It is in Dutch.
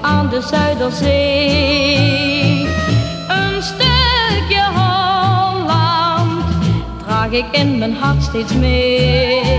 aan de Zuiderzee. Een stukje Holland draag ik in mijn hart steeds mee.